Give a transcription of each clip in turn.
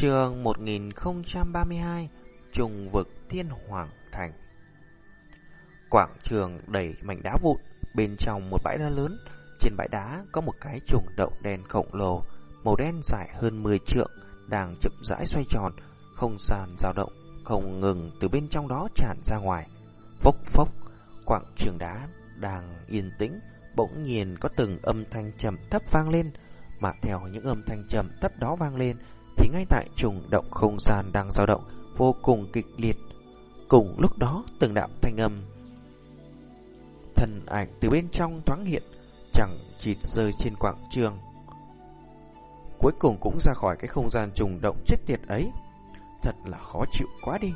Trường 1032 Trùng vực Thiên Hoàng Thành. Quảng trường đầy mảnh đá vụn, Bên trong một bãi đá lớn. Trên bãi đá có một cái trùng động đen khổng lồ, Màu đen dài hơn 10 trượng, Đang chậm rãi xoay tròn. Không sàn dao động, Không ngừng từ bên trong đó tràn ra ngoài. Phốc phốc, Quảng trường đá đang yên tĩnh, Bỗng nhiên có từng âm thanh trầm thấp vang lên. Mà theo những âm thanh trầm thấp đó vang lên thì ngay tại trùng động không gian đang dao động vô cùng kịch liệt. Cùng lúc đó, từng đạo thanh âm thần ảnh từ bên trong thoáng hiện, chẳng chịt rơi trên quảng trường. Cuối cùng cũng ra khỏi cái không gian trùng động chết tiệt ấy. Thật là khó chịu quá đi.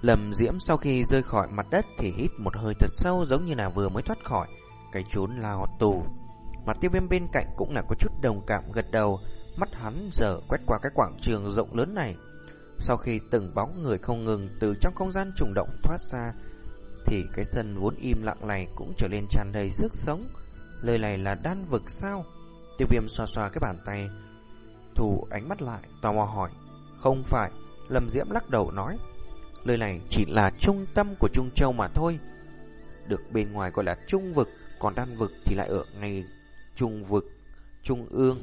Lầm diễm sau khi rơi khỏi mặt đất thì hít một hơi thật sâu giống như là vừa mới thoát khỏi cái chốn lao tù. Mặt tiêu viêm bên cạnh cũng là có chút đồng cảm gật đầu, mắt hắn giờ quét qua cái quảng trường rộng lớn này. Sau khi từng bóng người không ngừng từ trong không gian trùng động thoát ra, thì cái sân vốn im lặng này cũng trở nên tràn đầy sức sống. Lời này là đan vực sao? Tiêu viêm xoa xoa cái bàn tay, thủ ánh mắt lại, tò mò hỏi. Không phải, Lâm Diễm lắc đầu nói. Lời này chỉ là trung tâm của Trung Châu mà thôi. Được bên ngoài gọi là trung vực, còn đan vực thì lại ở ngay trung vực, trung ương.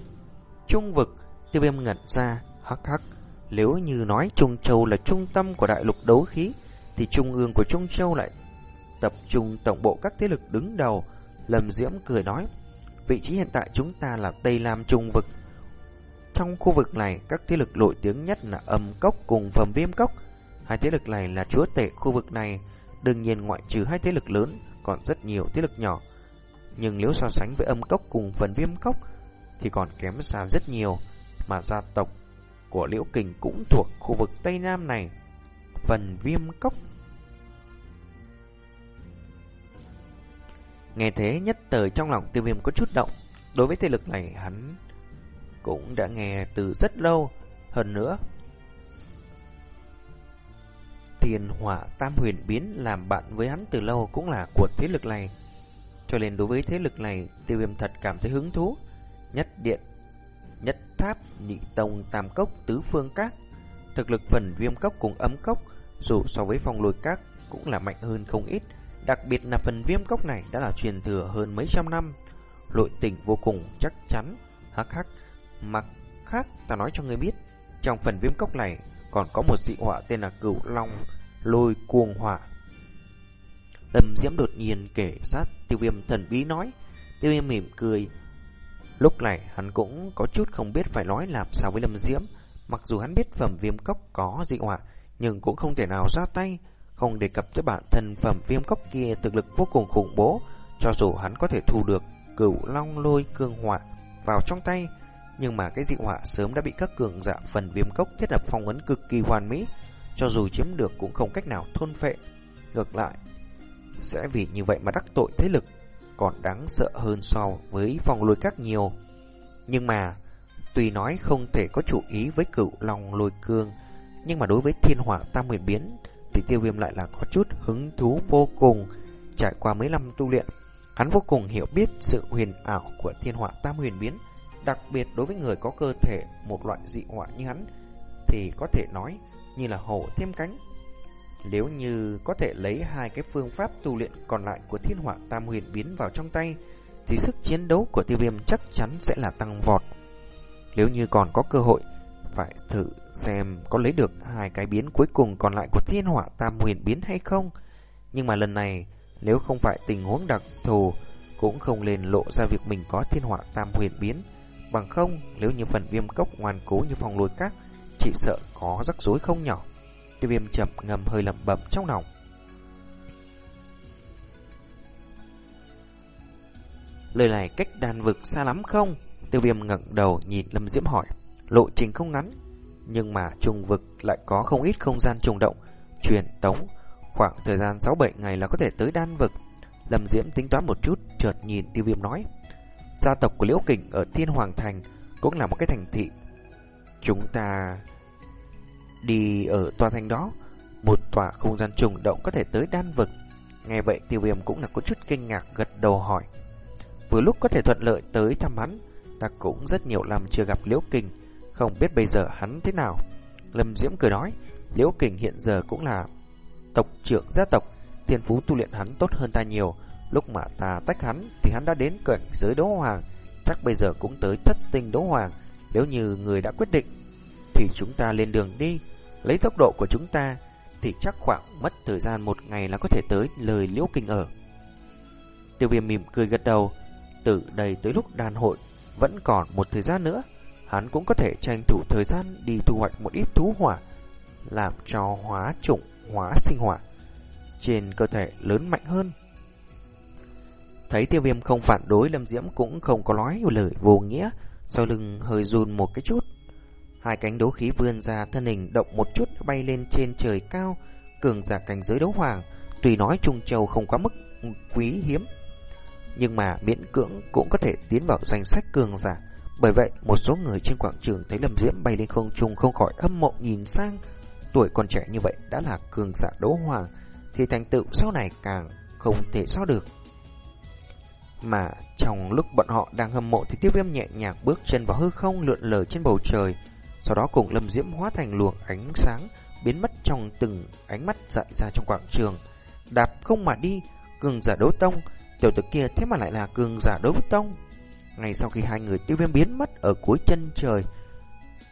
Trung vực, tiêu viêm ngẩn ra, hắc hắc. Nếu như nói Trung Châu là trung tâm của đại lục đấu khí, thì trung ương của Trung Châu lại tập trung tổng bộ các thế lực đứng đầu. Lâm Diễm cười nói, vị trí hiện tại chúng ta là Tây Lam Trung vực. Trong khu vực này, các thế lực nổi tiếng nhất là âm cốc cùng phẩm viêm cốc. Hai thế lực này là chúa tể khu vực này. Đương nhiên ngoại trừ hai thế lực lớn, còn rất nhiều thế lực nhỏ. Nhưng nếu so sánh với âm cốc cùng phần viêm cốc thì còn kém xa rất nhiều, mà gia tộc của Liễu Kình cũng thuộc khu vực Tây Nam này. Phần viêm cốc. Nghe thế nhất thời trong lòng tiêu viêm có chút động. Đối với thế lực này hắn cũng đã nghe từ rất lâu. Hơn nữa thiền hỏa tam huyền biến làm bạn với hắn từ lâu cũng là của thế lực này cho nên đối với thế lực này, tiêu viêm thật cảm thấy hứng thú. Nhất điện, nhất tháp, nhị tông, tam cốc, tứ phương các. Thực lực phần viêm cốc cùng ấm cốc, dù so với phong lôi các cũng là mạnh hơn không ít. Đặc biệt là phần viêm cốc này đã là truyền thừa hơn mấy trăm năm. Lội tình vô cùng chắc chắn. Hắc hắc, mặc khác ta nói cho người biết. Trong phần viêm cốc này còn có một dị họa tên là cửu long lôi cuồng hỏa Lâm Diễm đột nhiên kể sát tiêu viêm thần bí nói. Tiêu viêm mỉm cười. Lúc này hắn cũng có chút không biết phải nói làm sao với Lâm Diễm. Mặc dù hắn biết phẩm viêm cốc có dị họa, nhưng cũng không thể nào ra tay. Không đề cập tới bản thân phẩm viêm cốc kia thực lực vô cùng khủng bố. Cho dù hắn có thể thu được cửu long lôi cương họa vào trong tay, nhưng mà cái dị họa sớm đã bị các cường giả phần viêm cốc thiết lập phong ấn cực kỳ hoàn mỹ, cho dù chiếm được cũng không cách nào thôn phệ. Ngược lại, sẽ vì như vậy mà đắc tội thế lực còn đáng sợ hơn so với phong lôi các nhiều. Nhưng mà, tuy nói không thể có chủ ý với cựu lòng lôi cương, nhưng mà đối với thiên hỏa tam huyền biến thì tiêu viêm lại là có chút hứng thú vô cùng. Trải qua mấy năm tu luyện, hắn vô cùng hiểu biết sự huyền ảo của thiên hỏa tam huyền biến, đặc biệt đối với người có cơ thể một loại dị hỏa như hắn, thì có thể nói như là hổ thêm cánh, nếu như có thể lấy hai cái phương pháp tu luyện còn lại của thiên hỏa tam huyền biến vào trong tay, thì sức chiến đấu của tiêu viêm chắc chắn sẽ là tăng vọt. Nếu như còn có cơ hội, phải thử xem có lấy được hai cái biến cuối cùng còn lại của thiên hỏa tam huyền biến hay không. Nhưng mà lần này, nếu không phải tình huống đặc thù, cũng không lên lộ ra việc mình có thiên hỏa tam huyền biến. Bằng không, nếu như phần viêm cốc ngoan cố như phòng lôi các, chỉ sợ có rắc rối không nhỏ. Tiêu viêm chậm ngầm hơi lẩm bẩm trong lòng. Lời này cách đàn vực xa lắm không? Tiêu viêm ngẩng đầu nhìn Lâm Diễm hỏi. Lộ trình không ngắn, nhưng mà trùng vực lại có không ít không gian trùng động, truyền tống. Khoảng thời gian 6-7 ngày là có thể tới đan vực. Lâm Diễm tính toán một chút, chợt nhìn tiêu viêm nói. Gia tộc của Liễu Kình ở Thiên Hoàng Thành cũng là một cái thành thị. Chúng ta Đi ở tòa thành đó, một tòa không gian trùng động có thể tới đan vực. Nghe vậy tiêu viêm cũng là có chút kinh ngạc gật đầu hỏi. Vừa lúc có thể thuận lợi tới thăm hắn, ta cũng rất nhiều năm chưa gặp Liễu Kình, không biết bây giờ hắn thế nào. Lâm Diễm cười nói, Liễu Kình hiện giờ cũng là tộc trưởng gia tộc, thiên phú tu luyện hắn tốt hơn ta nhiều. Lúc mà ta tách hắn thì hắn đã đến cận giới đấu hoàng, chắc bây giờ cũng tới thất tinh đấu hoàng. Nếu như người đã quyết định thì chúng ta lên đường đi, lấy tốc độ của chúng ta thì chắc khoảng mất thời gian một ngày là có thể tới lời Liễu kinh ở. Tiêu viêm mỉm cười gật đầu, từ đây tới lúc đàn hội vẫn còn một thời gian nữa, hắn cũng có thể tranh thủ thời gian đi thu hoạch một ít thú hỏa, làm cho hóa chủng hóa sinh hỏa trên cơ thể lớn mạnh hơn. Thấy tiêu viêm không phản đối Lâm Diễm cũng không có nói lời vô nghĩa, sau lưng hơi run một cái chút. Hai cánh đấu khí vươn ra thân hình động một chút bay lên trên trời cao, cường giả cảnh giới đấu hoàng, tùy nói Trung Châu không quá mức quý hiếm. Nhưng mà miễn cưỡng cũng có thể tiến vào danh sách cường giả. Bởi vậy, một số người trên quảng trường thấy Lâm Diễm bay lên không trung không khỏi âm mộ nhìn sang. Tuổi còn trẻ như vậy đã là cường giả đấu hoàng, thì thành tựu sau này càng không thể so được. Mà trong lúc bọn họ đang hâm mộ thì tiêu viêm nhẹ nhàng bước chân vào hư không lượn lờ trên bầu trời, sau đó cùng Lâm Diễm hóa thành luồng ánh sáng biến mất trong từng ánh mắt dại ra trong quảng trường. Đạp không mà đi, cường giả đấu tông, tiểu tử kia thế mà lại là cường giả đấu tông. Ngay sau khi hai người tiêu viêm biến mất ở cuối chân trời,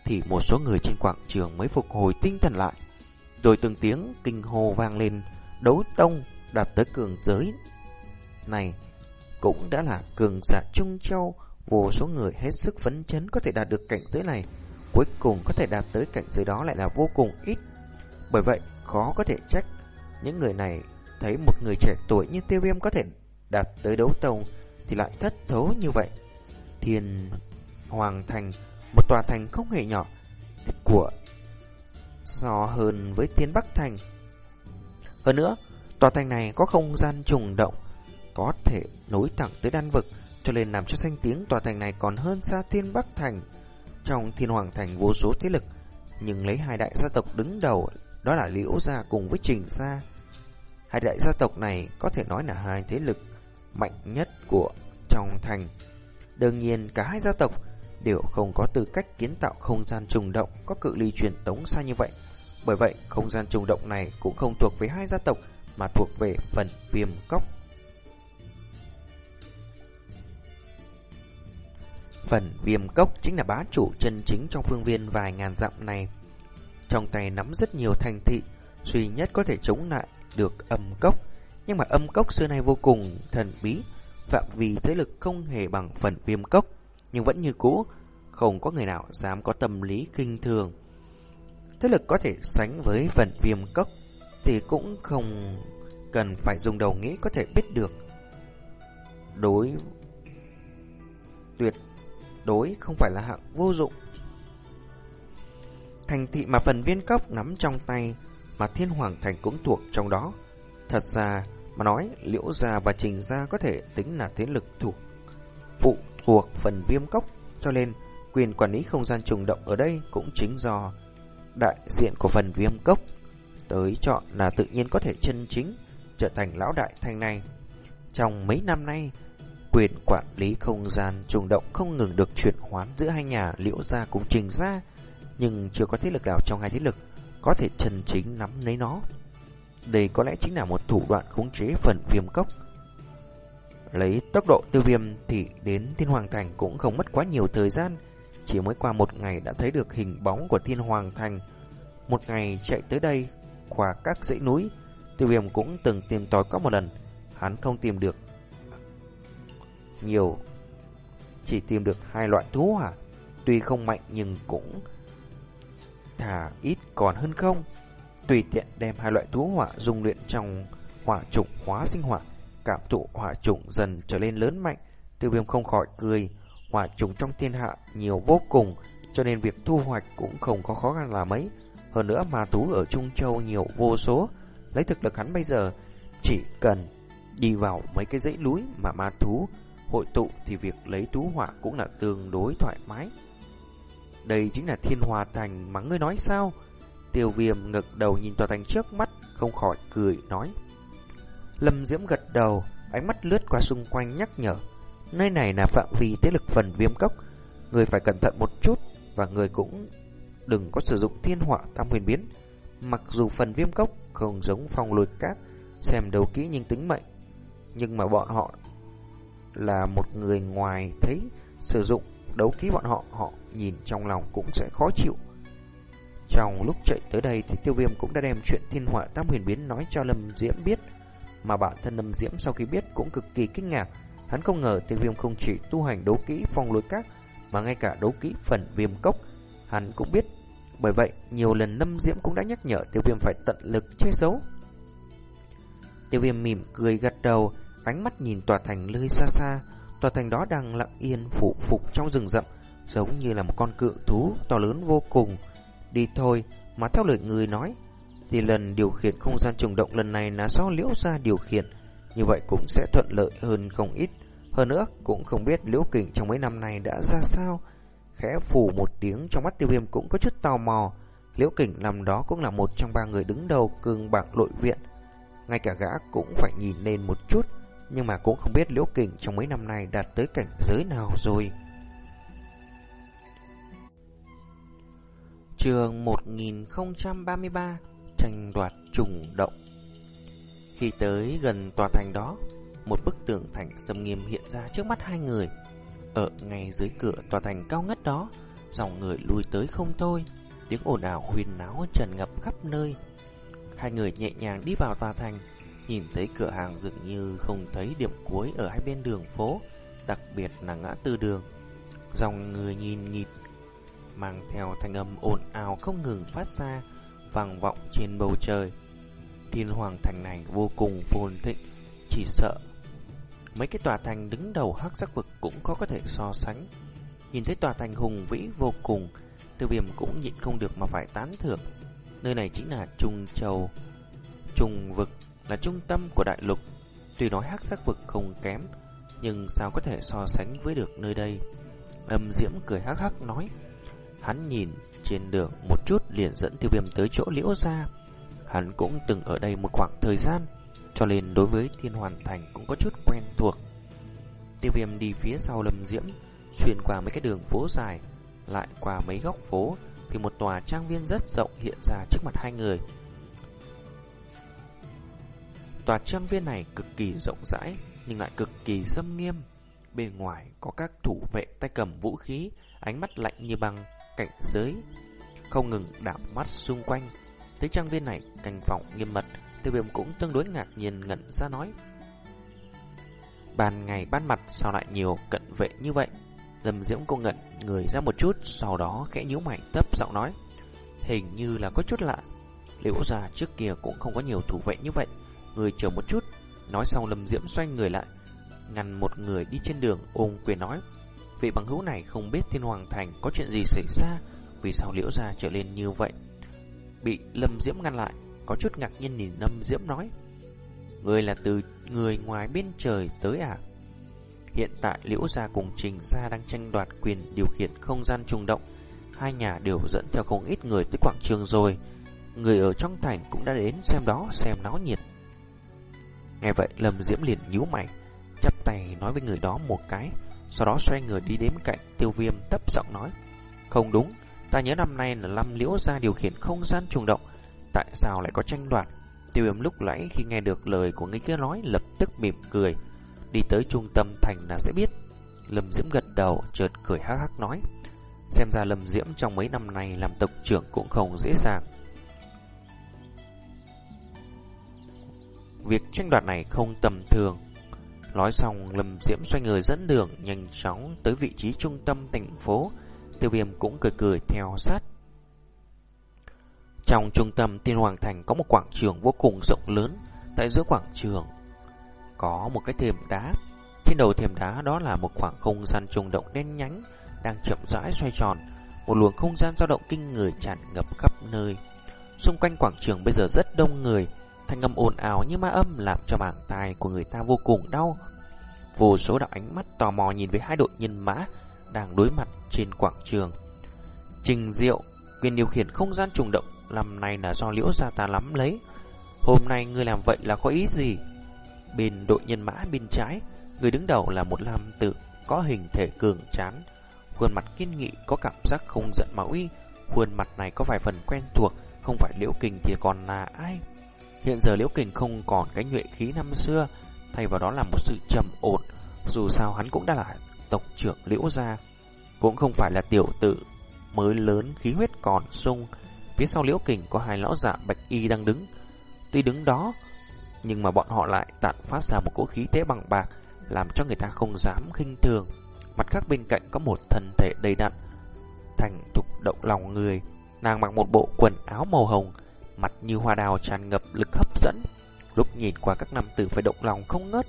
thì một số người trên quảng trường mới phục hồi tinh thần lại. Rồi từng tiếng kinh hồ vang lên, đấu tông đạt tới cường giới này cũng đã là cường giả Trung Châu, vô số người hết sức phấn chấn có thể đạt được cảnh giới này, cuối cùng có thể đạt tới cảnh giới đó lại là vô cùng ít. Bởi vậy, khó có thể trách những người này thấy một người trẻ tuổi như tiêu viêm có thể đạt tới đấu tông thì lại thất thấu như vậy. Thiên Hoàng Thành, một tòa thành không hề nhỏ của so hơn với Thiên Bắc Thành. Hơn nữa, tòa thành này có không gian trùng động, có thể nối thẳng tới đan vực, cho nên làm cho danh tiếng tòa thành này còn hơn xa Thiên Bắc Thành. Trong Thiên Hoàng Thành vô số thế lực, nhưng lấy hai đại gia tộc đứng đầu, đó là Liễu Gia cùng với Trình Gia. Hai đại gia tộc này có thể nói là hai thế lực mạnh nhất của trong thành. Đương nhiên cả hai gia tộc đều không có tư cách kiến tạo không gian trùng động có cự ly truyền tống xa như vậy. Bởi vậy, không gian trùng động này cũng không thuộc về hai gia tộc mà thuộc về phần viêm cốc. Phần viêm cốc chính là bá chủ chân chính trong phương viên vài ngàn dặm này. Trong tay nắm rất nhiều thành thị, duy nhất có thể chống lại được âm cốc. Nhưng mà âm cốc xưa nay vô cùng thần bí, phạm vi thế lực không hề bằng phần viêm cốc. Nhưng vẫn như cũ, không có người nào dám có tâm lý kinh thường. Thế lực có thể sánh với phần viêm cốc thì cũng không cần phải dùng đầu nghĩ có thể biết được. Đối tuyệt đối không phải là hạng vô dụng. Thành thị mà phần viên cốc nắm trong tay mà thiên hoàng thành cũng thuộc trong đó. Thật ra mà nói liễu gia và trình gia có thể tính là thế lực thuộc phụ thuộc phần viêm cốc cho nên quyền quản lý không gian trùng động ở đây cũng chính do đại diện của phần viêm cốc tới chọn là tự nhiên có thể chân chính trở thành lão đại thành này. Trong mấy năm nay, quyền quản lý không gian trùng động không ngừng được chuyển hoán giữa hai nhà liễu gia cùng trình gia, nhưng chưa có thế lực nào trong hai thế lực có thể chân chính nắm lấy nó. Đây có lẽ chính là một thủ đoạn khống chế phần viêm cốc. Lấy tốc độ tiêu viêm thì đến Thiên Hoàng Thành cũng không mất quá nhiều thời gian, chỉ mới qua một ngày đã thấy được hình bóng của Thiên Hoàng Thành. Một ngày chạy tới đây qua các dãy núi, tiêu viêm cũng từng tìm tòi có một lần, hắn không tìm được nhiều, chỉ tìm được hai loại thú hỏa, tuy không mạnh nhưng cũng thả ít còn hơn không. Tùy tiện đem hai loại thú hỏa dùng luyện trong hỏa trùng hóa sinh hỏa, cảm thụ hỏa trùng dần trở lên lớn mạnh, tiêu viêm không khỏi cười. Hỏa trùng trong thiên hạ nhiều vô cùng, cho nên việc thu hoạch cũng không có khó khăn là mấy. Hơn nữa ma thú ở Trung Châu nhiều vô số, lấy thực lực hắn bây giờ chỉ cần đi vào mấy cái dãy núi mà ma thú hội tụ thì việc lấy tú hỏa cũng là tương đối thoải mái. Đây chính là thiên hòa thành mà ngươi nói sao? Tiêu viêm ngực đầu nhìn tòa thành trước mắt, không khỏi cười nói. Lâm Diễm gật đầu, ánh mắt lướt qua xung quanh nhắc nhở. Nơi này là phạm vi thế lực phần viêm cốc, Người phải cẩn thận một chút và người cũng đừng có sử dụng thiên họa tam huyền biến. Mặc dù phần viêm cốc không giống phong lùi cát xem đấu kỹ nhưng tính mệnh, nhưng mà bọn họ là một người ngoài thấy sử dụng đấu kỹ bọn họ, họ nhìn trong lòng cũng sẽ khó chịu. Trong lúc chạy tới đây thì tiêu viêm cũng đã đem chuyện thiên họa tam huyền biến nói cho Lâm Diễm biết, mà bản thân Lâm Diễm sau khi biết cũng cực kỳ kinh ngạc. Hắn không ngờ tiêu viêm không chỉ tu hành đấu kỹ phong lối các, mà ngay cả đấu kỹ phần viêm cốc, hắn cũng biết. Bởi vậy, nhiều lần Lâm Diễm cũng đã nhắc nhở tiêu viêm phải tận lực che giấu. Tiêu viêm mỉm cười gật đầu, ánh mắt nhìn tòa thành lơi xa xa. Tòa thành đó đang lặng yên phụ phục trong rừng rậm, giống như là một con cự thú to lớn vô cùng. Đi thôi, mà theo lời người nói, thì lần điều khiển không gian trùng động lần này là do liễu ra điều khiển, như vậy cũng sẽ thuận lợi hơn không ít. Hơn nữa, cũng không biết liễu kình trong mấy năm này đã ra sao. Khẽ phủ một tiếng trong mắt tiêu viêm cũng có chút tò mò. Liễu kình năm đó cũng là một trong ba người đứng đầu cường bảng nội viện. Ngay cả gã cũng phải nhìn lên một chút, nhưng mà cũng không biết liễu kình trong mấy năm nay đạt tới cảnh giới nào rồi. Trường 1033 Tranh đoạt trùng động. Khi tới gần tòa thành đó, Một bức tường thành sầm nghiêm hiện ra trước mắt hai người. Ở ngay dưới cửa tòa thành cao ngất đó, Dòng người lui tới không thôi, Tiếng ồn ào huyền náo trần ngập khắp nơi. Hai người nhẹ nhàng đi vào tòa thành Nhìn thấy cửa hàng dường như không thấy điểm cuối ở hai bên đường phố Đặc biệt là ngã tư đường Dòng người nhìn nhịp mang theo thanh âm ồn ào không ngừng phát ra, vang vọng trên bầu trời. Thiên hoàng thành này vô cùng phồn thịnh, chỉ sợ mấy cái tòa thành đứng đầu hắc sắc vực cũng có có thể so sánh. Nhìn thấy tòa thành hùng vĩ vô cùng, tiêu viêm cũng nhịn không được mà phải tán thưởng. Nơi này chính là Trung Châu. Trung vực là trung tâm của đại lục. Tuy nói hắc sắc vực không kém, nhưng sao có thể so sánh với được nơi đây? Âm Diễm cười hắc hắc nói. Hắn nhìn trên đường một chút liền dẫn tiêu viêm tới chỗ liễu ra. Hắn cũng từng ở đây một khoảng thời gian, cho nên đối với thiên hoàn thành cũng có chút quen thuộc. Tiêu viêm đi phía sau lâm diễm, xuyên qua mấy cái đường phố dài, lại qua mấy góc phố, thì một tòa trang viên rất rộng hiện ra trước mặt hai người. Tòa trang viên này cực kỳ rộng rãi, nhưng lại cực kỳ xâm nghiêm. Bên ngoài có các thủ vệ tay cầm vũ khí, ánh mắt lạnh như băng, cảnh giới không ngừng đảo mắt xung quanh. Thấy trang viên này canh phòng nghiêm mật, tiêu viêm cũng tương đối ngạc nhiên ngẩn ra nói. Ban ngày ban mặt sao lại nhiều cận vệ như vậy? Lâm Diễm cô ngẩn người ra một chút, sau đó khẽ nhíu mày tấp giọng nói. Hình như là có chút lạ. Liễu già trước kia cũng không có nhiều thủ vệ như vậy. Người chờ một chút. Nói xong Lâm Diễm xoay người lại, ngăn một người đi trên đường ôm quyền nói vị bằng hữu này không biết thiên hoàng thành có chuyện gì xảy ra, vì sao liễu gia trở lên như vậy. Bị Lâm Diễm ngăn lại, có chút ngạc nhiên nhìn Lâm Diễm nói. Người là từ người ngoài bên trời tới à? Hiện tại liễu gia cùng trình gia đang tranh đoạt quyền điều khiển không gian trùng động. Hai nhà đều dẫn theo không ít người tới quảng trường rồi. Người ở trong thành cũng đã đến xem đó, xem náo nhiệt. Nghe vậy Lâm Diễm liền nhíu mày, chắp tay nói với người đó một cái, sau đó xoay người đi đến cạnh tiêu viêm tấp giọng nói Không đúng Ta nhớ năm nay là năm liễu ra điều khiển không gian trùng động Tại sao lại có tranh đoạt? Tiêu viêm lúc nãy khi nghe được lời của người kia nói Lập tức mỉm cười Đi tới trung tâm thành là sẽ biết. Lâm Diễm gật đầu chợt cười hắc hắc nói Xem ra Lâm Diễm trong mấy năm này Làm tộc trưởng cũng không dễ dàng. Việc tranh đoạt này không tầm thường Nói xong, Lâm Diễm xoay người dẫn đường nhanh chóng tới vị trí trung tâm thành phố. Tiêu viêm cũng cười cười theo sát. Trong trung tâm Tiên Hoàng Thành có một quảng trường vô cùng rộng lớn. Tại giữa quảng trường có một cái thềm đá. Trên đầu thềm đá đó là một khoảng không gian trùng động đen nhánh đang chậm rãi xoay tròn. Một luồng không gian dao động kinh người tràn ngập khắp nơi. Xung quanh quảng trường bây giờ rất đông người, thanh âm ồn ào như ma âm làm cho bàn tai của người ta vô cùng đau. Vô số đạo ánh mắt tò mò nhìn về hai đội nhân mã đang đối mặt trên quảng trường. Trình Diệu, quyền điều khiển không gian trùng động, làm này là do liễu gia ta lắm lấy. Hôm nay ngươi làm vậy là có ý gì? Bên đội nhân mã bên trái, người đứng đầu là một nam tử có hình thể cường tráng, khuôn mặt kiên nghị có cảm giác không giận mà uy. Khuôn mặt này có vài phần quen thuộc, không phải Liễu Kình thì còn là ai? Hiện giờ Liễu Kình không còn cái nhuệ khí năm xưa, thay vào đó là một sự trầm ổn. Dù sao hắn cũng đã là tộc trưởng Liễu gia, cũng không phải là tiểu tử mới lớn khí huyết còn sung. Phía sau Liễu Kình có hai lão giả bạch y đang đứng. Tuy đứng đó, nhưng mà bọn họ lại tản phát ra một cỗ khí thế bằng bạc, làm cho người ta không dám khinh thường. Mặt khác bên cạnh có một thân thể đầy đặn, thành thục động lòng người. Nàng mặc một bộ quần áo màu hồng, mặt như hoa đào tràn ngập lực hấp dẫn. Lúc nhìn qua các nam tử phải động lòng không ngớt,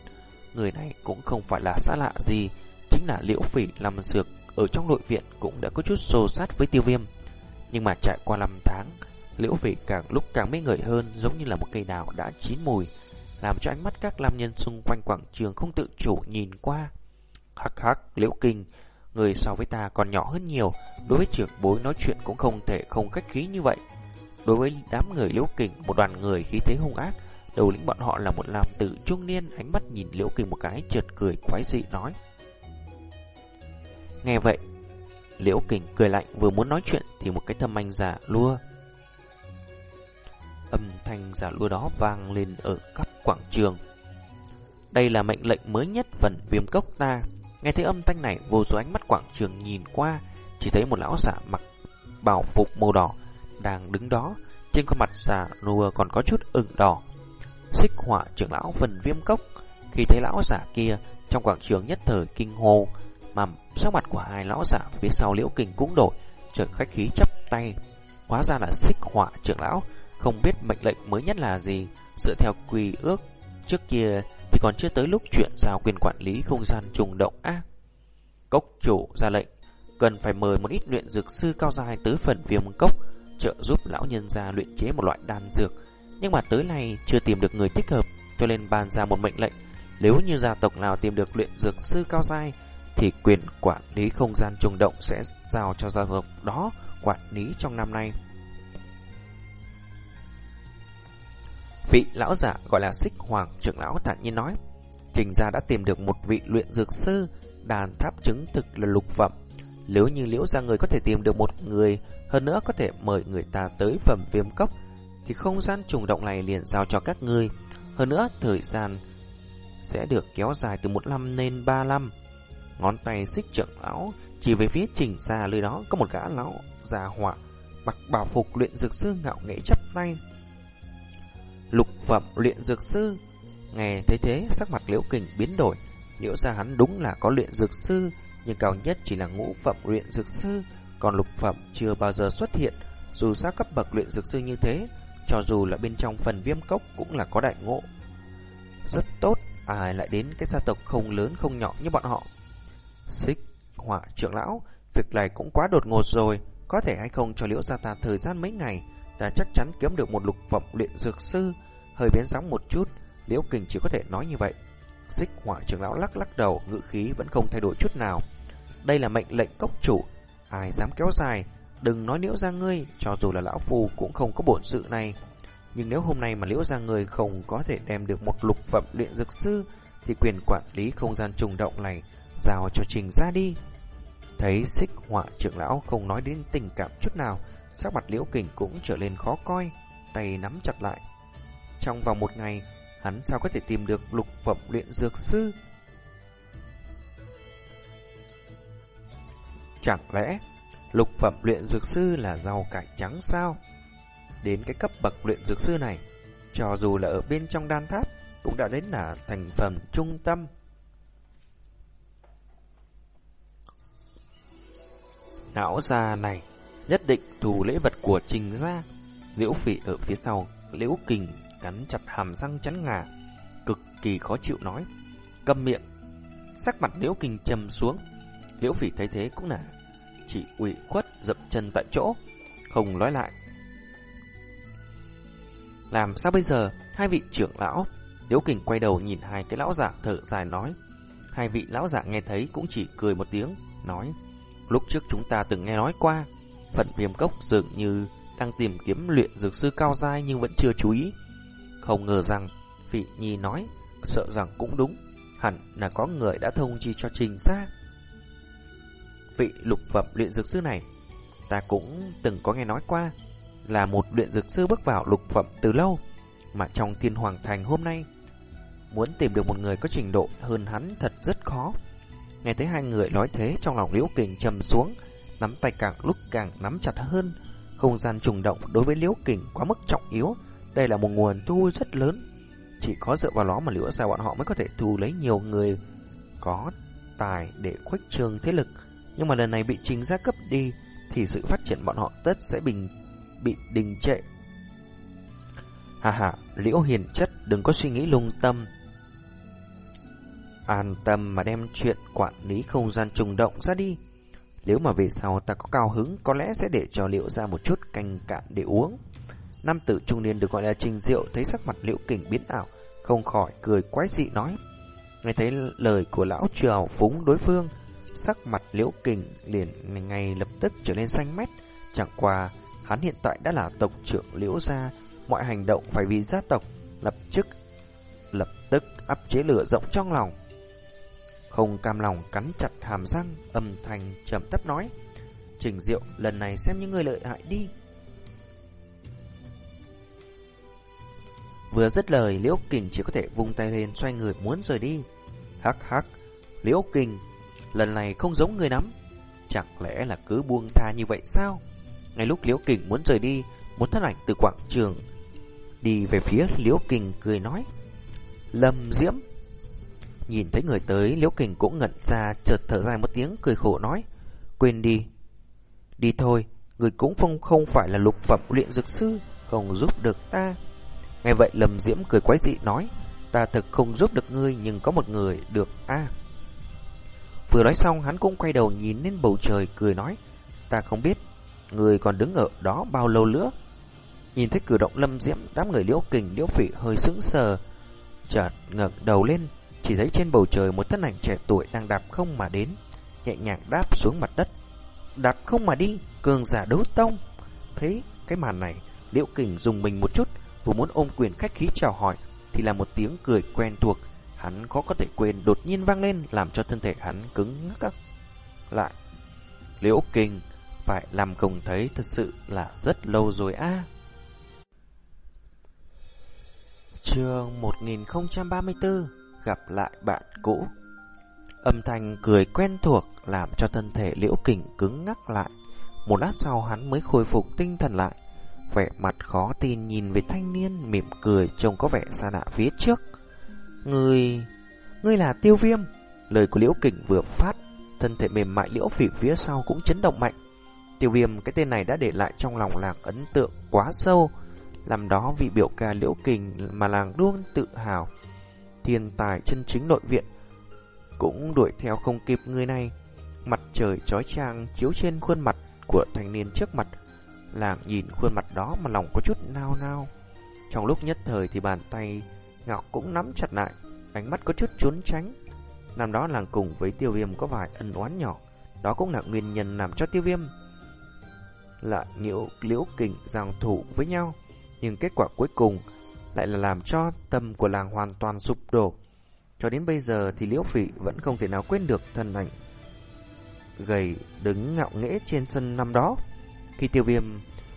người này cũng không phải là xa lạ gì, chính là Liễu Phỉ làm dược ở trong nội viện cũng đã có chút xô sát với tiêu viêm. Nhưng mà trải qua năm tháng, Liễu Phỉ càng lúc càng mê người hơn giống như là một cây đào đã chín mùi, làm cho ánh mắt các nam nhân xung quanh quảng trường không tự chủ nhìn qua. Hắc hắc, Liễu Kinh, người so với ta còn nhỏ hơn nhiều, đối với trưởng bối nói chuyện cũng không thể không khách khí như vậy. Đối với đám người Liễu Kình, một đoàn người khí thế hung ác, đầu lĩnh bọn họ là một nam tử trung niên, ánh mắt nhìn Liễu Kình một cái chợt cười quái dị nói: Nghe vậy, Liễu Kình cười lạnh vừa muốn nói chuyện thì một cái thâm anh giả lua. Âm thanh giả lua đó vang lên ở khắp quảng trường. Đây là mệnh lệnh mới nhất phần viêm cốc ta. Nghe thấy âm thanh này, vô số ánh mắt quảng trường nhìn qua, chỉ thấy một lão giả mặc bảo phục màu đỏ đang đứng đó. Trên khuôn mặt giả nua còn có chút ửng đỏ. Xích họa trưởng lão phần viêm cốc. Khi thấy lão giả kia, trong quảng trường nhất thời kinh hô, mà sắc mặt của hai lão giả phía sau liễu kình cũng đổi, chợt khách khí chấp tay. Hóa ra là xích họa trưởng lão, không biết mệnh lệnh mới nhất là gì, dựa theo quy ước. Trước kia thì còn chưa tới lúc chuyện giao quyền quản lý không gian trùng động ác. Cốc chủ ra lệnh, cần phải mời một ít luyện dược sư cao dài tới phần viêm cốc, trợ giúp lão nhân gia luyện chế một loại đan dược. Nhưng mà tới nay chưa tìm được người thích hợp, cho nên ban ra một mệnh lệnh. Nếu như gia tộc nào tìm được luyện dược sư cao dài thì quyền quản lý không gian trùng động sẽ giao cho gia tộc đó quản lý trong năm nay. Vị lão giả gọi là Xích Hoàng trưởng lão thản nhiên nói, Trình gia đã tìm được một vị luyện dược sư, đàn tháp chứng thực là lục phẩm. Nếu như liễu gia người có thể tìm được một người, hơn nữa có thể mời người ta tới phẩm viêm cốc, thì không gian trùng động này liền giao cho các ngươi. Hơn nữa, thời gian sẽ được kéo dài từ một năm lên ba năm. Ngón tay xích trưởng lão chỉ về phía trình xa nơi đó có một gã lão già họa mặc bảo phục luyện dược sư ngạo nghễ chắp tay. Lục phẩm luyện dược sư Nghe thấy thế sắc mặt liễu kình biến đổi Liễu ra hắn đúng là có luyện dược sư Nhưng cao nhất chỉ là ngũ phẩm luyện dược sư còn lục phẩm chưa bao giờ xuất hiện Dù sao cấp bậc luyện dược sư như thế Cho dù là bên trong phần viêm cốc Cũng là có đại ngộ Rất tốt Ai lại đến cái gia tộc không lớn không nhỏ như bọn họ Xích, hỏa trưởng lão, việc này cũng quá đột ngột rồi, có thể hay không cho liễu gia ta thời gian mấy ngày, ta chắc chắn kiếm được một lục phẩm luyện dược sư. Hơi biến sóng một chút, liễu kình chỉ có thể nói như vậy. Xích hỏa trưởng lão lắc lắc đầu, ngữ khí vẫn không thay đổi chút nào. Đây là mệnh lệnh cốc chủ, ai dám kéo dài, đừng nói liễu ra ngươi, cho dù là lão phù cũng không có bổn sự này. Nhưng nếu hôm nay mà liễu ra người không có thể đem được một lục phẩm luyện dược sư, thì quyền quản lý không gian trùng động này giao cho Trình ra đi. Thấy xích họa trưởng lão không nói đến tình cảm chút nào, sắc mặt liễu kình cũng trở lên khó coi, tay nắm chặt lại. Trong vòng một ngày, hắn sao có thể tìm được lục phẩm luyện dược sư? Chẳng lẽ lục phẩm luyện dược sư là rau cải trắng sao? Đến cái cấp bậc luyện dược sư này, cho dù là ở bên trong đan tháp, cũng đã đến là thành phẩm trung tâm. não già này nhất định thù lễ vật của trình ra. Liễu phỉ ở phía sau, liễu kình cắn chặt hàm răng chắn ngà, cực kỳ khó chịu nói. Cầm miệng, sắc mặt liễu kình trầm xuống. Liễu phỉ thấy thế cũng là chỉ ủy khuất dậm chân tại chỗ, không nói lại. Làm sao bây giờ, hai vị trưởng lão, liễu kình quay đầu nhìn hai cái lão giả thở dài nói. Hai vị lão giả nghe thấy cũng chỉ cười một tiếng, nói. Lúc trước chúng ta từng nghe nói qua, phận viêm cốc dường như đang tìm kiếm luyện dược sư cao dai nhưng vẫn chưa chú ý. Không ngờ rằng, vị Nhi nói, sợ rằng cũng đúng, hẳn là có người đã thông chi cho Trình ra vị lục phẩm luyện dược sư này. Ta cũng từng có nghe nói qua là một luyện dược sư bước vào lục phẩm từ lâu, mà trong thiên hoàng thành hôm nay, muốn tìm được một người có trình độ hơn hắn thật rất khó. Nghe thấy hai người nói thế trong lòng Liễu Kình trầm xuống, nắm tay càng lúc càng nắm chặt hơn. Không gian trùng động đối với Liễu Kình quá mức trọng yếu, đây là một nguồn thu rất lớn. Chỉ có dựa vào nó mà Liễu sao bọn họ mới có thể thu lấy nhiều người có tài để khuếch trương thế lực. Nhưng mà lần này bị trình gia cấp đi thì sự phát triển bọn họ tất sẽ bình bị đình trệ. Hà hà, Liễu Hiền chất đừng có suy nghĩ lung tâm. An tâm mà đem chuyện quản lý không gian trùng động ra đi. Nếu mà về sau ta có cao hứng, có lẽ sẽ để cho Liễu ra một chút canh cạn để uống. Nam tử trung niên được gọi là Trình Diệu thấy sắc mặt Liễu Kình biến ảo, không khỏi cười quái dị nói. Nghe thấy lời của lão trèo phúng đối phương, sắc mặt Liễu Kình liền ngay lập tức trở nên xanh mét. Chẳng qua, hắn hiện tại đã là tộc trưởng Liễu gia, mọi hành động phải vì gia tộc, lập tức lập tức áp chế lửa rộng trong lòng. Không cam lòng cắn chặt hàm răng, âm thanh trầm thấp nói. Trình Diệu, lần này xem những người lợi hại đi. Vừa dứt lời, Liễu Kình chỉ có thể vung tay lên xoay người muốn rời đi. Hắc hắc, Liễu Kình, lần này không giống người lắm. Chẳng lẽ là cứ buông tha như vậy sao? Ngay lúc Liễu Kình muốn rời đi, một thân ảnh từ quảng trường đi về phía Liễu Kình cười nói. Lâm Diễm Nhìn thấy người tới, Liễu Kình cũng ngẩn ra, chợt thở dài một tiếng, cười khổ nói. Quên đi. Đi thôi, người cũng không không phải là lục phẩm luyện dược sư, không giúp được ta. Nghe vậy Lâm Diễm cười quái dị nói. Ta thực không giúp được ngươi, nhưng có một người được a Vừa nói xong, hắn cũng quay đầu nhìn lên bầu trời, cười nói. Ta không biết, người còn đứng ở đó bao lâu nữa. Nhìn thấy cử động Lâm Diễm, đám người Liễu Kình, Liễu Phỉ hơi sững sờ, chợt ngẩng đầu lên, chỉ thấy trên bầu trời một thân ảnh trẻ tuổi đang đạp không mà đến, nhẹ nhàng đáp xuống mặt đất. Đạp không mà đi, cường giả đấu tông. Thấy cái màn này, Liễu Kình dùng mình một chút, vừa muốn ôm quyền khách khí chào hỏi, thì là một tiếng cười quen thuộc, hắn khó có thể quên, đột nhiên vang lên, làm cho thân thể hắn cứng ngắc lại. Liễu Kình phải làm cùng thấy thật sự là rất lâu rồi a. À. Chương 1034 gặp lại bạn cũ. Âm thanh cười quen thuộc làm cho thân thể liễu kình cứng ngắc lại. Một lát sau hắn mới khôi phục tinh thần lại. Vẻ mặt khó tin nhìn về thanh niên mỉm cười trông có vẻ xa lạ phía trước người, người là tiêu viêm. Lời của liễu kình vừa phát, thân thể mềm mại liễu phỉ phía sau cũng chấn động mạnh. Tiêu viêm cái tên này đã để lại trong lòng làng ấn tượng quá sâu. Làm đó vì biểu ca liễu kình mà làng luôn tự hào thiên tài chân chính nội viện cũng đuổi theo không kịp người này. Mặt trời chói trang chiếu trên khuôn mặt của thanh niên trước mặt. Làng nhìn khuôn mặt đó mà lòng có chút nao nao. Trong lúc nhất thời thì bàn tay Ngọc cũng nắm chặt lại, ánh mắt có chút trốn tránh. Năm đó làng cùng với tiêu viêm có vài ân oán nhỏ, đó cũng là nguyên nhân làm cho tiêu viêm lại nhiễu liễu kình giang thủ với nhau. Nhưng kết quả cuối cùng lại là làm cho tâm của làng hoàn toàn sụp đổ. Cho đến bây giờ thì Liễu Phỉ vẫn không thể nào quên được thân ảnh gầy đứng ngạo nghễ trên sân năm đó. Khi tiêu viêm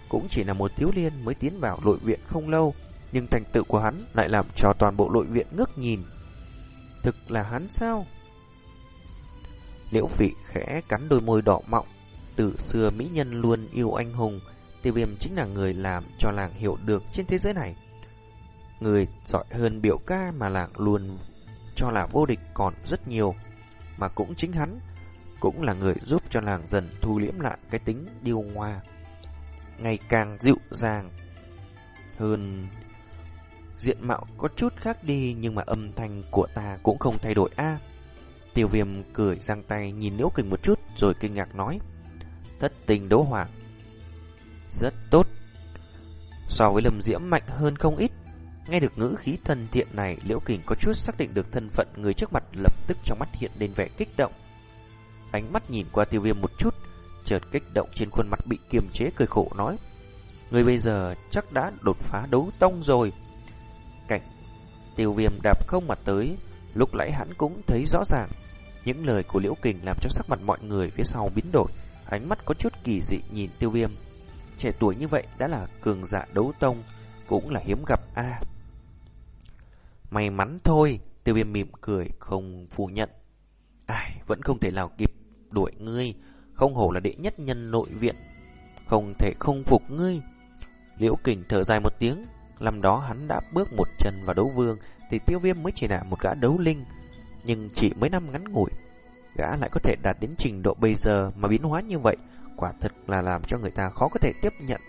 cũng chỉ là một thiếu liên mới tiến vào nội viện không lâu, nhưng thành tựu của hắn lại làm cho toàn bộ nội viện ngước nhìn. Thực là hắn sao? Liễu Vị khẽ cắn đôi môi đỏ mọng, từ xưa mỹ nhân luôn yêu anh hùng, tiêu viêm chính là người làm cho làng hiểu được trên thế giới này Người giỏi hơn biểu ca mà làng luôn cho là vô địch còn rất nhiều. Mà cũng chính hắn cũng là người giúp cho làng dần thu liễm lại cái tính điêu ngoa. Ngày càng dịu dàng hơn diện mạo có chút khác đi nhưng mà âm thanh của ta cũng không thay đổi a. Tiêu viêm cười giang tay nhìn liễu kình một chút rồi kinh ngạc nói. Thất tình đấu hoàng. Rất tốt. So với lâm diễm mạnh hơn không ít Nghe được ngữ khí thân thiện này, Liễu Kình có chút xác định được thân phận người trước mặt lập tức trong mắt hiện lên vẻ kích động. Ánh mắt nhìn qua tiêu viêm một chút, chợt kích động trên khuôn mặt bị kiềm chế cười khổ nói. Người bây giờ chắc đã đột phá đấu tông rồi. Tiêu viêm đạp không mặt tới, lúc nãy hắn cũng thấy rõ ràng. Những lời của Liễu Kình làm cho sắc mặt mọi người phía sau biến đổi, ánh mắt có chút kỳ dị nhìn tiêu viêm. Trẻ tuổi như vậy đã là cường giả đấu tông, cũng là hiếm gặp a May mắn thôi, tiêu viêm mỉm cười không phủ nhận. Ai, vẫn không thể nào kịp đuổi ngươi, không hổ là đệ nhất nhân nội viện, không thể không phục ngươi. Liễu Kình thở dài một tiếng, năm đó hắn đã bước một chân vào đấu vương thì tiêu viêm mới chỉ là một gã đấu linh, nhưng chỉ mấy năm ngắn ngủi, gã lại có thể đạt đến trình độ bây giờ mà biến hóa như vậy, quả thật là làm cho người ta khó có thể tiếp nhận.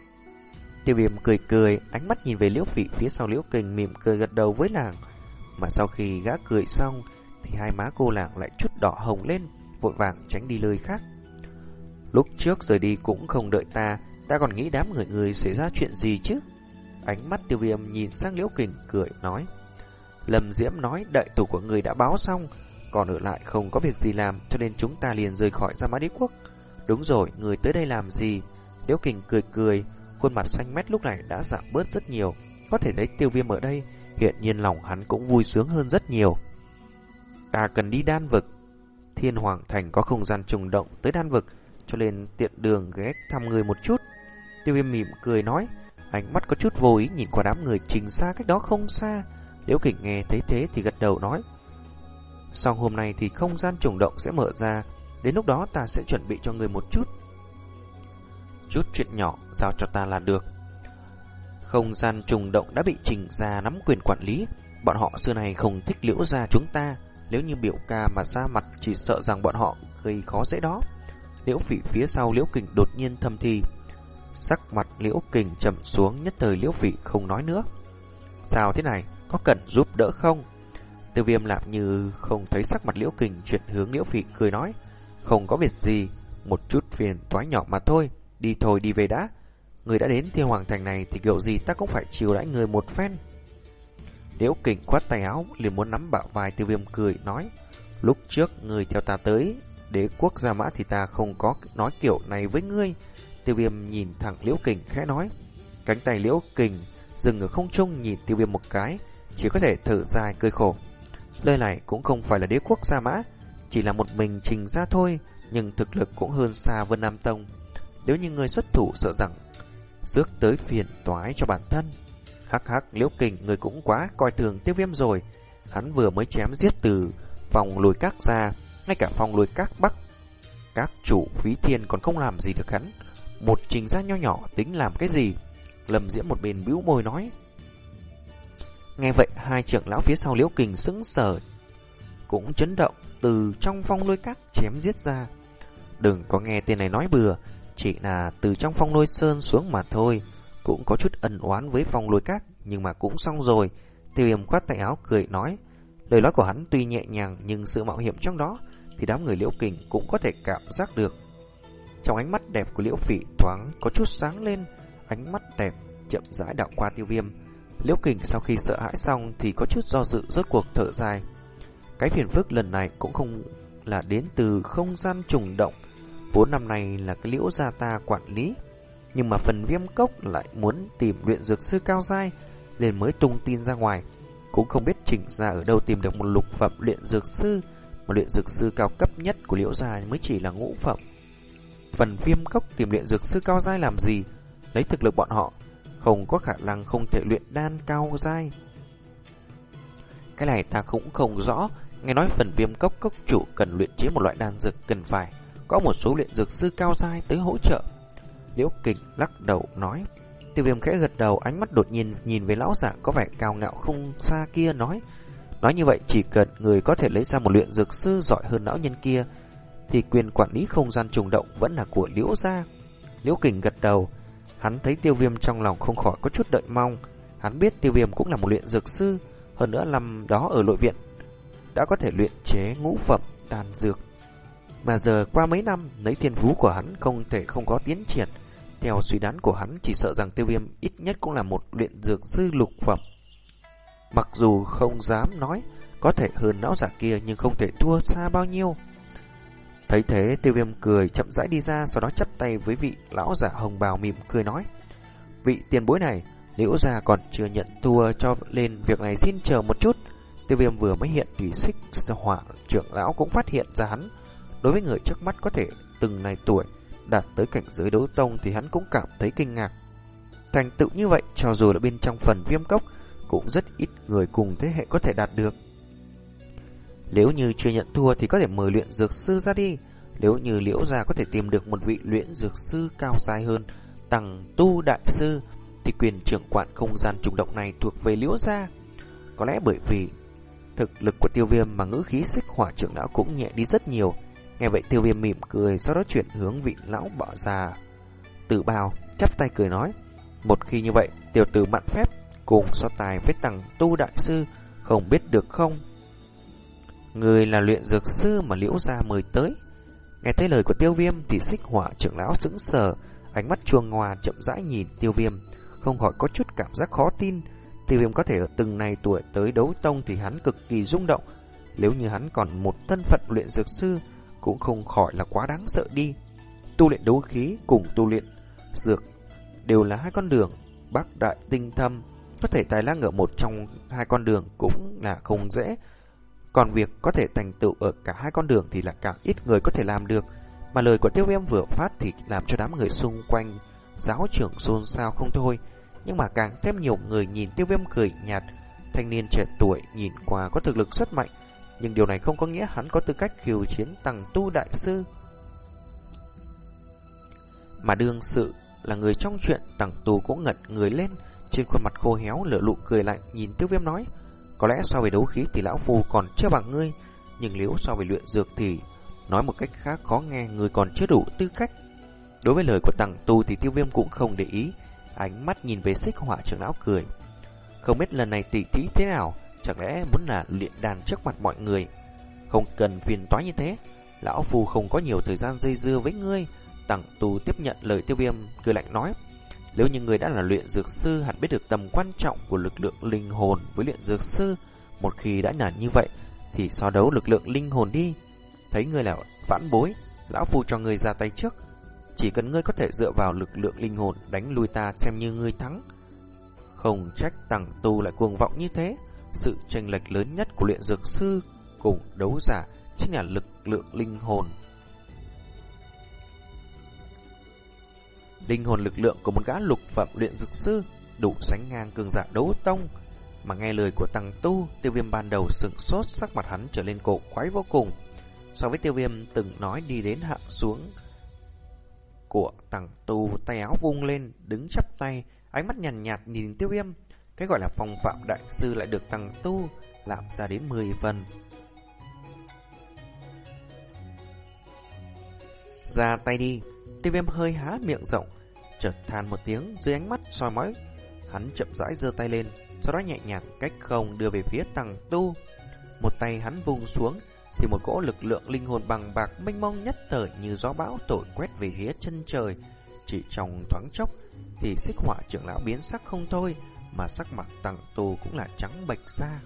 Tiêu viêm cười cười, ánh mắt nhìn về liễu phỉ phía sau liễu kình mỉm cười gật đầu với nàng. Mà sau khi gã cười xong, thì hai má cô làng lại chút đỏ hồng lên, vội vàng tránh đi lời khác. Lúc trước rời đi cũng không đợi ta, ta còn nghĩ đám người người xảy ra chuyện gì chứ? Ánh mắt tiêu viêm nhìn sang liễu kình cười nói. Lâm Diễm nói đợi tù của người đã báo xong, còn ở lại không có việc gì làm cho nên chúng ta liền rời khỏi ra Mã Đế Quốc. Đúng rồi, người tới đây làm gì? Liễu Kình cười cười, khuôn mặt xanh mét lúc này đã giảm bớt rất nhiều. Có thể thấy tiêu viêm ở đây, hiện nhiên lòng hắn cũng vui sướng hơn rất nhiều. Ta cần đi đan vực. Thiên Hoàng Thành có không gian trùng động tới đan vực, cho nên tiện đường ghé thăm người một chút. Tiêu viêm mỉm cười nói, ánh mắt có chút vô ý nhìn qua đám người trình xa cách đó không xa. Liễu Kình nghe thấy thế thì gật đầu nói, sau hôm nay thì không gian trùng động sẽ mở ra, đến lúc đó ta sẽ chuẩn bị cho người một chút. Chút chuyện nhỏ giao cho ta là được. Không gian trùng động đã bị trình ra nắm quyền quản lý, bọn họ xưa này không thích liễu ra chúng ta, nếu như biểu ca mà ra mặt chỉ sợ rằng bọn họ gây khó dễ đó. Liễu phỉ phía sau liễu kình đột nhiên thầm thì." Sắc mặt liễu kình trầm xuống nhất thời liễu vị không nói nữa. Sao thế này, có cần giúp đỡ không? Tiêu viêm làm như không thấy sắc mặt liễu kình chuyển hướng liễu vị cười nói. Không có việc gì, một chút phiền toái nhỏ mà thôi, đi thôi đi về đã. Người đã đến thiên hoàng thành này thì kiểu gì ta cũng phải chiều đãi người một phen. Liễu kình khoát tay áo, liền muốn nắm bạo vai tiêu viêm cười nói. Lúc trước người theo ta tới, đế quốc gia mã thì ta không có nói kiểu này với ngươi. Tiêu viêm nhìn thẳng liễu kình khẽ nói. Cánh tay liễu kình dừng ở không trung nhìn tiêu viêm một cái, chỉ có thể thở dài cười khổ. Lời này cũng không phải là đế quốc Sa Mã, chỉ là một mình trình ra thôi, nhưng thực lực cũng hơn xa Vân Nam Tông. Nếu như người xuất thủ sợ rằng rước tới phiền toái cho bản thân. Hắc hắc liễu kình người cũng quá coi thường tiêu viêm rồi. Hắn vừa mới chém giết từ phòng lùi các ra, ngay cả phòng lùi các bắc. Các chủ phí thiên còn không làm gì được hắn. Một trình ra nho nhỏ tính làm cái gì? Lâm diễm một bên bĩu môi nói. Nghe vậy, hai trưởng lão phía sau liễu kình sững sờ, cũng chấn động từ trong phong lôi các chém giết ra. Đừng có nghe tên này nói bừa, chỉ là từ trong phong lôi sơn xuống mà thôi. Cũng có chút ẩn oán với phong lôi các, nhưng mà cũng xong rồi. Tiêu viêm khoát tay áo cười nói. Lời nói của hắn tuy nhẹ nhàng nhưng sự mạo hiểm trong đó thì đám người liễu kình cũng có thể cảm giác được. Trong ánh mắt đẹp của liễu phỉ thoáng có chút sáng lên, ánh mắt đẹp chậm rãi đạo qua tiêu viêm. Liễu Kình sau khi sợ hãi xong thì có chút do dự rốt cuộc thở dài. Cái phiền phức lần này cũng không là đến từ không gian trùng động. Vốn năm nay là cái liễu gia ta quản lý. Nhưng mà phần viêm cốc lại muốn tìm luyện dược sư cao dai nên mới tung tin ra ngoài. Cũng không biết chỉnh ra ở đâu tìm được một lục phẩm luyện dược sư mà luyện dược sư cao cấp nhất của liễu gia mới chỉ là ngũ phẩm. Phần viêm cốc tìm luyện dược sư cao dai làm gì? Lấy thực lực bọn họ không có khả năng không thể luyện đan cao dai. Cái này ta cũng không rõ, nghe nói phần viêm cốc cốc chủ cần luyện chế một loại đan dược cần phải có một số luyện dược sư cao dai tới hỗ trợ. Liễu Kình lắc đầu nói, Tiêu Viêm khẽ gật đầu, ánh mắt đột nhiên nhìn về lão giả có vẻ cao ngạo không xa kia nói, nói như vậy chỉ cần người có thể lấy ra một luyện dược sư giỏi hơn lão nhân kia thì quyền quản lý không gian trùng động vẫn là của Liễu gia. Liễu Kình gật đầu, Hắn thấy tiêu viêm trong lòng không khỏi có chút đợi mong. Hắn biết tiêu viêm cũng là một luyện dược sư, hơn nữa năm đó ở nội viện đã có thể luyện chế ngũ phẩm tàn dược. Mà giờ qua mấy năm, lấy thiên phú của hắn không thể không có tiến triển. Theo suy đoán của hắn chỉ sợ rằng tiêu viêm ít nhất cũng là một luyện dược sư lục phẩm. Mặc dù không dám nói có thể hơn não giả kia nhưng không thể thua xa bao nhiêu. Thấy thế, tiêu viêm cười, chậm rãi đi ra, Sau đó chắp tay với vị lão giả hồng bào mỉm cười nói, Vị tiền bối này Liễu gia còn chưa nhận thua cho lên việc này xin chờ một chút Tiêu viêm vừa mới hiện thì xích hỏa trưởng lão cũng phát hiện ra hắn. Đối với người trước mắt có thể từng này tuổi, đạt tới cảnh giới đấu tông thì hắn cũng cảm thấy kinh ngạc. Thành tựu như vậy, cho dù là bên trong phần viêm cốc, cũng rất ít người cùng thế hệ có thể đạt được. Nếu như chưa nhận thua thì có thể mời luyện dược sư ra đi. Nếu như liễu gia có thể tìm được một vị luyện dược sư cao dài hơn, tầng tu đại sư, thì quyền trưởng quản không gian trùng động này thuộc về liễu gia. Có lẽ bởi vì thực lực của tiêu viêm mà ngữ khí xích hỏa trưởng lão cũng nhẹ đi rất nhiều. Nghe vậy tiêu viêm mỉm cười, sau đó chuyển hướng vị lão bỏ già. Tử bào, chắp tay cười nói. Một khi như vậy, tiểu tử mặn phép cùng so tài với tầng tu đại sư, không biết được không? Người là luyện dược sư mà liễu gia mời tới. Nghe thấy lời của tiêu viêm thì xích hỏa trưởng lão sững sờ, ánh mắt chuông ngoà chậm rãi nhìn tiêu viêm, không khỏi có chút cảm giác khó tin. Tiêu viêm có thể ở từng này tuổi tới đấu tông thì hắn cực kỳ rung động. Nếu như hắn còn một thân phận luyện dược sư, cũng không khỏi là quá đáng sợ đi. Tu luyện đấu khí cùng tu luyện dược đều là hai con đường, bắc đại tinh thâm, có thể tài lang ở một trong hai con đường cũng là không dễ. Còn việc có thể thành tựu ở cả hai con đường thì là càng ít người có thể làm được. Mà lời của tiêu viêm vừa phát thì làm cho đám người xung quanh giáo trưởng xôn xao không thôi. Nhưng mà càng thêm nhiều người nhìn tiêu viêm cười nhạt, thanh niên trẻ tuổi nhìn qua có thực lực rất mạnh. Nhưng điều này không có nghĩa hắn có tư cách khiêu chiến tăng tu đại sư. Mà đương sự là người trong chuyện tăng tu cũng ngật người lên, trên khuôn mặt khô héo lửa lụ cười lạnh nhìn tiêu viêm nói. Có lẽ so về đấu khí thì lão phu còn chưa bằng ngươi, nhưng nếu so về luyện dược thì nói một cách khác khó nghe người còn chưa đủ tư cách. Đối với lời của tăng tu thì tiêu viêm cũng không để ý, ánh mắt nhìn về xích hỏa trưởng lão cười. Không biết lần này tỷ thí thế nào, chẳng lẽ muốn là luyện đàn trước mặt mọi người. Không cần phiền toái như thế, lão phu không có nhiều thời gian dây dưa với ngươi. Tăng tu tiếp nhận lời tiêu viêm, cười lạnh nói. Nếu như người đã là luyện dược sư hẳn biết được tầm quan trọng của lực lượng linh hồn với luyện dược sư. Một khi đã là như vậy, thì so đấu lực lượng linh hồn đi. Thấy người là vãn bối, lão phu cho người ra tay trước. Chỉ cần ngươi có thể dựa vào lực lượng linh hồn đánh lui ta xem như ngươi thắng. Không trách tàng tu lại cuồng vọng như thế. Sự tranh lệch lớn nhất của luyện dược sư cùng đấu giả chính là lực lượng linh hồn. Linh hồn lực lượng của một gã lục phẩm luyện dược sư đủ sánh ngang cường giả đấu tông. Mà nghe lời của tăng tu, tiêu viêm ban đầu sửng sốt sắc mặt hắn trở lên cổ quái vô cùng. So với tiêu viêm từng nói đi đến hạ xuống của tăng tu tay áo vung lên, đứng chắp tay, ánh mắt nhàn nhạt, nhạt nhìn tiêu viêm. Cái gọi là phong phạm đại sư lại được tăng tu làm ra đến 10 phần. Ra tay đi, tiêu viêm hơi há miệng rộng, chợt than một tiếng dưới ánh mắt soi mói. Hắn chậm rãi giơ tay lên, sau đó nhẹ nhàng cách không đưa về phía tầng tu. Một tay hắn vung xuống, thì một cỗ lực lượng linh hồn bằng bạc mênh mông nhất thời như gió bão thổi quét về phía chân trời. Chỉ trong thoáng chốc thì xích hỏa trưởng lão biến sắc không thôi, mà sắc mặt tầng tu cũng là trắng bệch ra.